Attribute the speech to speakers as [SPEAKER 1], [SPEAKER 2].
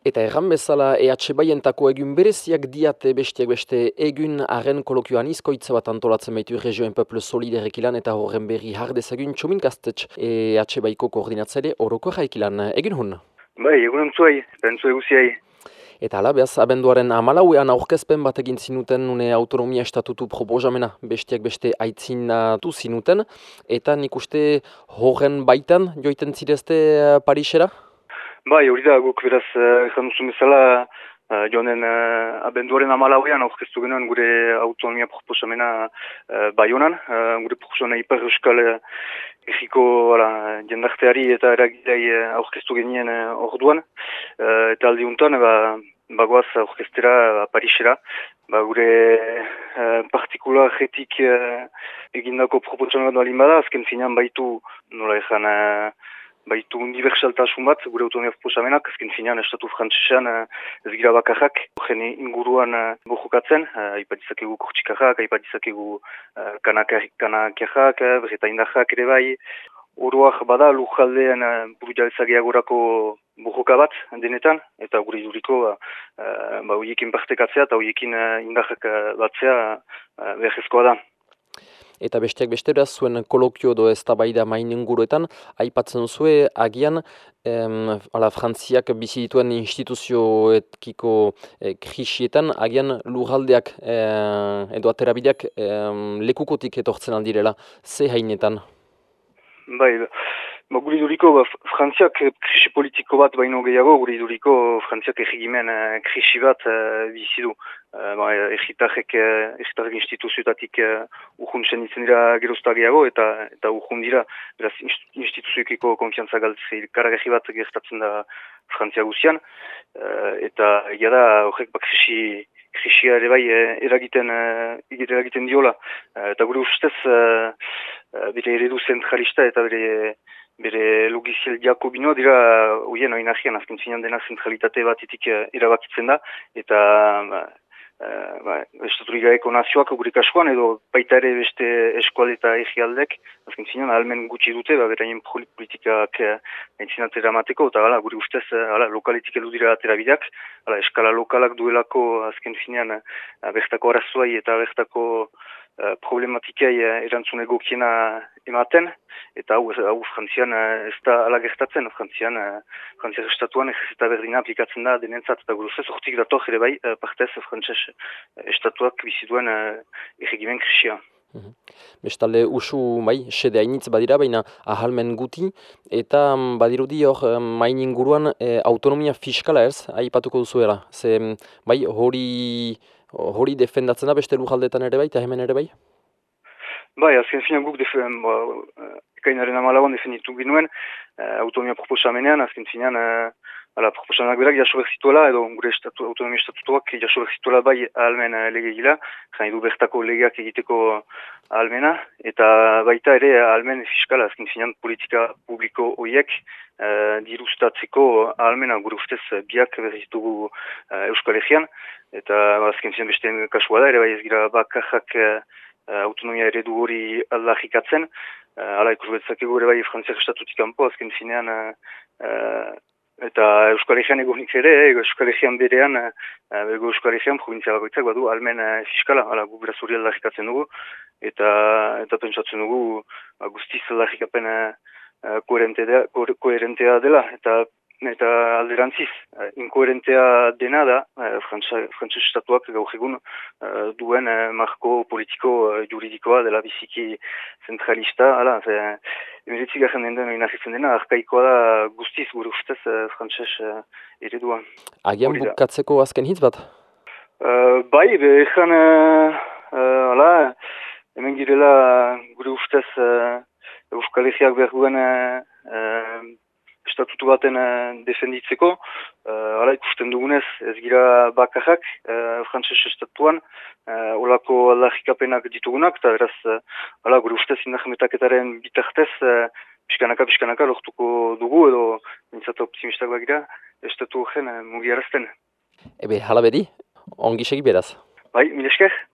[SPEAKER 1] Eta erran bezala EH Baientako egun bereziak diate bestiak beste egun haren kolokioan izkoitza bat antolatzen baitu Regioen Peuple Soliderek ilan eta horren berri hardez egun txomin gaztetx EH Baiko koordinatzele horoko jaik ilan. Egun hun?
[SPEAKER 2] Bai, egun entzuai, entzuai guziai.
[SPEAKER 1] Eta ala, behaz, abenduaren amalauean aurkezpen bat egin zinuten une autonomia estatutu proposamena bestiak beste aitzinatu zinuten. Eta nik uste horren baitan joiten zirezte Parisera?
[SPEAKER 2] Bai, hori da, guk beraz, ezan uh, duzun bezala, uh, joanen uh, abenduaren amalauean aurkeztu genuen gure autonomia proposamena uh, bai honan. Uh, gure proposamena hiper euskal uh, egiko jendarteari eta eragidei uh, aurkeztu genien uh, orduan. Uh, eta aldi untan, ba, bagoaz aurkeztera uh, Parisera. Ba, gure uh, partikula jetik uh, egindako proposamena doa bada, azken finean baitu, nola ezan, baitu universaltasun bat, gure autonomia proposamenak, azken finean, estatu frantzesean uh, ez gira bakarrak, jene inguruan uh, bojokatzen, uh, aipadizakegu kurtsikarrak, aipadizakegu uh, kanakiarrak, bretaindajak ere bai, oroak bada lujaldean uh, burujalezagea gorako bojoka bat denetan, eta gure iduriko uh, ba, uiekin partekatzea eta uiekin uh, indahak uh, batzea uh, behar da
[SPEAKER 1] eta besteak bestera zuen kolokio do ez tabaida main inguruetan, aipatzen zue agian em, ala, frantziak bizi dituen instituzioetkiko e, krisietan, agian lurraldeak e, edo aterabideak e, lekukotik etortzen aldirela, ze hainetan?
[SPEAKER 2] Bai, Ba, guri duriko, ba, frantziak krisi politiko bat baino gehiago, guri duriko frantziak egimen uh, krisi bat uh, bizidu. Uh, ba, egitarrek, uh, instituzioetatik uh, urhuntzen izen dira gerozta gehiago, eta eta urhun dira, beraz, instituzioekiko konfiantza galtzei karagegi bat gertatzen da frantzia guzian. Uh, eta egia da, horrek, ba, krisi, krisia ere bai eragiten, uh, eragiten diola. Uh, eta guri ustez, bere eredu zentralista eta bere bere logiziel jakobino dira uien oin ahian azken zinean dena zentralitate bat itik uh, irabakitzen da. Eta uh, ba, estaturik nazioak gure kasuan edo baita ere beste eskual eta egialdek azken zinean almen gutxi dute ba, beraien politikak uh, entzinatera mateko eta gala, gure ustez uh, lokaletik edu dira atera bideak eskala lokalak duelako azken zinean uh, bertako arazuai eta bertako uh, problematikai uh, erantzun egokiena ematen, eta hau, hau frantzian uh, ez da ala gertatzen, frantzian, frantziak estatuan eta berdina aplikatzen da denentzat, eta guruzez, ortik dator ere bai, partez frantzes estatuak bizituen erregimen krisia.
[SPEAKER 1] Mhm. Bestalde usu bai, sede hainitz badira, baina ahalmen guti, eta mm, badirudi hor main inguruan autonomia fiskala ez, aipatuko duzuela. Ze bai, hori hori defendatzen da beste lujaldetan ere bai, eta hemen ere bai?
[SPEAKER 2] Bai, azken finan guk defen, ba, ekainaren amalagoan defenditu ginuen, uh, autonomia proposamenean, azken finan, uh, ala, proposamenak berak jaso berzituela, edo gure estatu, autonomia estatutuak jaso berzituela bai ahalmen uh, lege gila, jai du bertako legeak egiteko ahalmena, eta baita ere ahalmen fiskala, azken finan politika publiko horiek, uh, dirustatzeko ahalmena gure ustez biak berzitugu uh, Euskal Herrian, eta azken zian beste kasua da, ere bai ez gira bakarrak uh, autonomia eredu hori aldahikatzen, uh, ala ikus betzakegu ere bai frantziak estatutik kanpo, azken zinean, uh, eta Euskal Herrian egonik ere, Euskal Herrian berean, uh, Euskal Herrian provinzia bakoitzak badu almen uh, fiskala, ala gu beraz hori aldahikatzen dugu, eta eta pentsatzen dugu uh, guztiz aldahikapen uh, koherentea dela, eta eta alderantziz, uh, inkoherentea dena da, uh, frantzuz estatuak gaur egun uh, duen uh, marko politiko uh, juridikoa dela biziki zentralista, ala, ze, emeritzi garen den dena inahitzen dena, arkaikoa da guztiz gure ustez uh, eredua.
[SPEAKER 1] Agian bukatzeko azken hitz bat?
[SPEAKER 2] Bai, behan, uh, uh, ala, hemen girela gure ustez Euskal Herriak behar duen estatutu baten uh, defenditzeko, uh, ala ikusten dugunez ez gira bakarrak uh, frantzes estatuan, olako aldarrikapenak ditugunak, eta beraz, uh, ala gure ustez indahemetaketaren bitartez, piskanaka, piskanaka lortuko dugu, edo nintzatu optimistak bagira, estatu horren mugiarazten.
[SPEAKER 1] Ebe, hala bedi, ongi segi beraz.
[SPEAKER 2] Bai, mil esker.